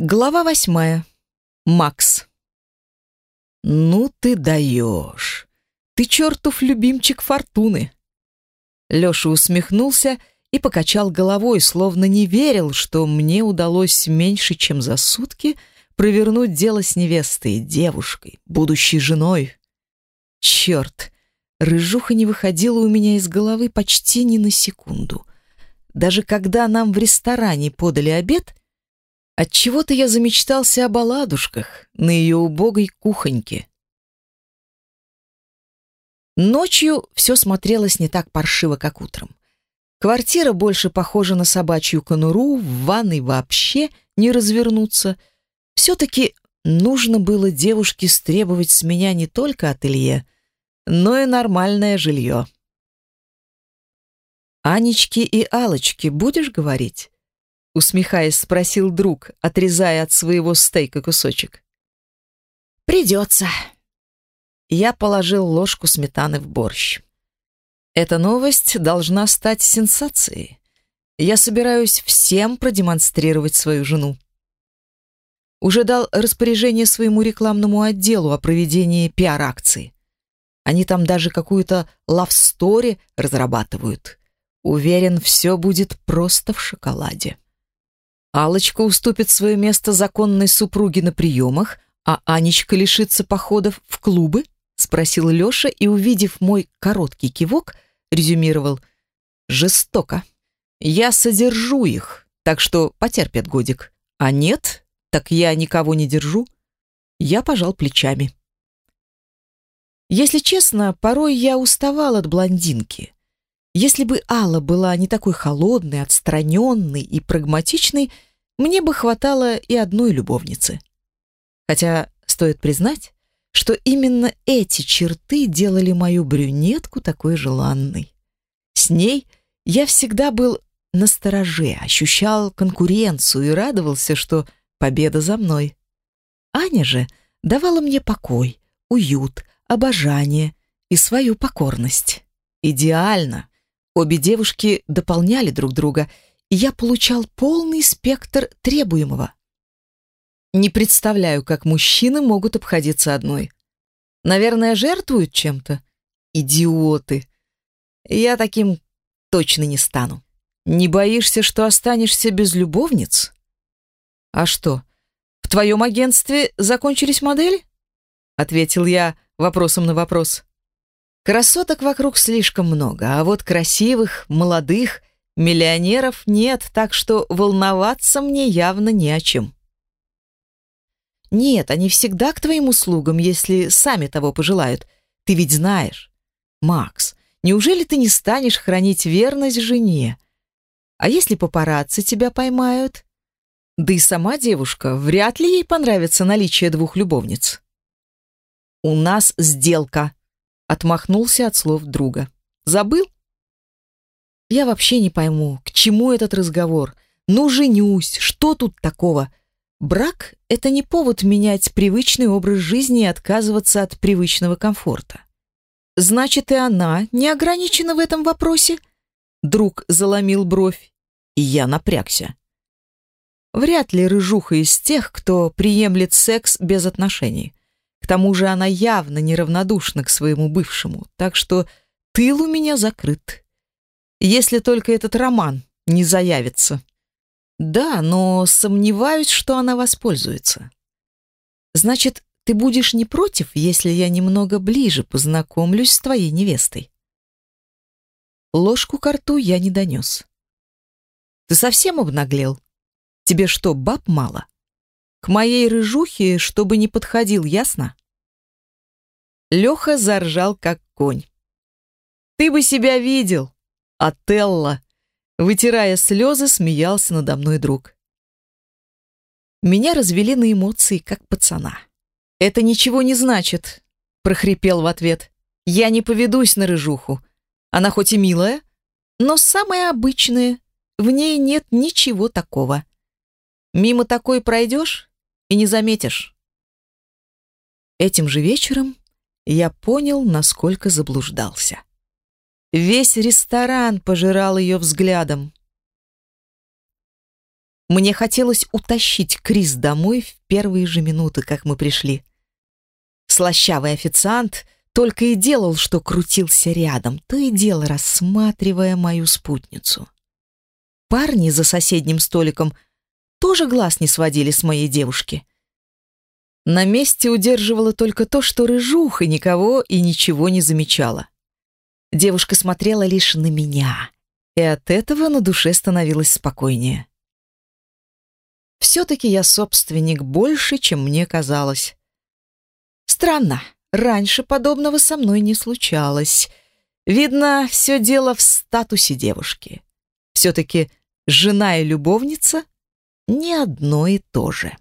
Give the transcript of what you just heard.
Глава восьмая. Макс. «Ну ты даешь! Ты чертов любимчик фортуны!» Леша усмехнулся и покачал головой, словно не верил, что мне удалось меньше, чем за сутки провернуть дело с невестой, девушкой, будущей женой. Черт! Рыжуха не выходила у меня из головы почти ни на секунду. Даже когда нам в ресторане подали обед, отчего-то я замечтался об оладушках на ее убогой кухоньке. Ночью все смотрелось не так паршиво, как утром. Квартира больше похожа на собачью конуру, в ванной вообще не развернуться. Все-таки нужно было девушке стребовать с меня не только ателье, но и нормальное жилье. «Анечке и Алочке будешь говорить?» Усмехаясь, спросил друг, отрезая от своего стейка кусочек. «Придется». Я положил ложку сметаны в борщ. Эта новость должна стать сенсацией. Я собираюсь всем продемонстрировать свою жену. Уже дал распоряжение своему рекламному отделу о проведении пиар-акции. Они там даже какую-то лавстори разрабатывают. Уверен, все будет просто в шоколаде. Алочка уступит свое место законной супруге на приемах, а Анечка лишится походов в клубы? Спросил Леша и, увидев мой короткий кивок, резюмировал. Жестоко. Я содержу их, так что потерпят годик. А нет, так я никого не держу. Я пожал плечами. Если честно, порой я уставал от блондинки. Если бы Алла была не такой холодной, отстраненной и прагматичной, мне бы хватало и одной любовницы. Хотя, стоит признать, что именно эти черты делали мою брюнетку такой желанной. С ней я всегда был настороже, ощущал конкуренцию и радовался, что победа за мной. Аня же давала мне покой, уют, обожание и свою покорность. Идеально. Обе девушки дополняли друг друга, и я получал полный спектр требуемого. Не представляю, как мужчины могут обходиться одной. Наверное, жертвуют чем-то? Идиоты. Я таким точно не стану. Не боишься, что останешься без любовниц? А что, в твоем агентстве закончились модели? Ответил я, вопросом на вопрос. Красоток вокруг слишком много, а вот красивых, молодых, миллионеров нет, так что волноваться мне явно не о чем. Нет, они всегда к твоим услугам, если сами того пожелают. Ты ведь знаешь. Макс, неужели ты не станешь хранить верность жене? А если папарацци тебя поймают? Да и сама девушка, вряд ли ей понравится наличие двух любовниц. «У нас сделка», — отмахнулся от слов друга. «Забыл?» «Я вообще не пойму, к чему этот разговор. Ну, женюсь, что тут такого? Брак — это не повод менять привычный образ жизни и отказываться от привычного комфорта. Значит, и она не ограничена в этом вопросе?» Друг заломил бровь, и я напрягся. Вряд ли рыжуха из тех, кто приемлет секс без отношений. Тому же она явно неравнодушна к своему бывшему, так что тыл у меня закрыт. Если только этот роман не заявится. Да, но сомневаюсь, что она воспользуется. Значит, ты будешь не против, если я немного ближе познакомлюсь с твоей невестой? Ложку к рту я не донес. Ты совсем обнаглел? Тебе что, баб мало? К моей рыжухе, чтобы не подходил, ясно? Леха заржал, как конь. Ты бы себя видел, Отелло. Вытирая слезы, смеялся надо мной друг. Меня развели на эмоции, как пацана. «Это ничего не значит», — прохрипел в ответ. «Я не поведусь на рыжуху. Она хоть и милая, но самая обычная. В ней нет ничего такого. Мимо такой пройдешь и не заметишь. Этим же вечером я понял, насколько заблуждался. Весь ресторан пожирал ее взглядом. Мне хотелось утащить Крис домой в первые же минуты, как мы пришли. Слащавый официант только и делал, что крутился рядом, то и дело рассматривая мою спутницу. Парни за соседним столиком тоже глаз не сводили с моей девушки. На месте удерживало только то, что рыжуха никого и ничего не замечала. Девушка смотрела лишь на меня, и от этого на душе становилось спокойнее. Все-таки я собственник больше, чем мне казалось. Странно, раньше подобного со мной не случалось. Видно, все дело в статусе девушки. Все-таки жена и любовница — не одно и то же.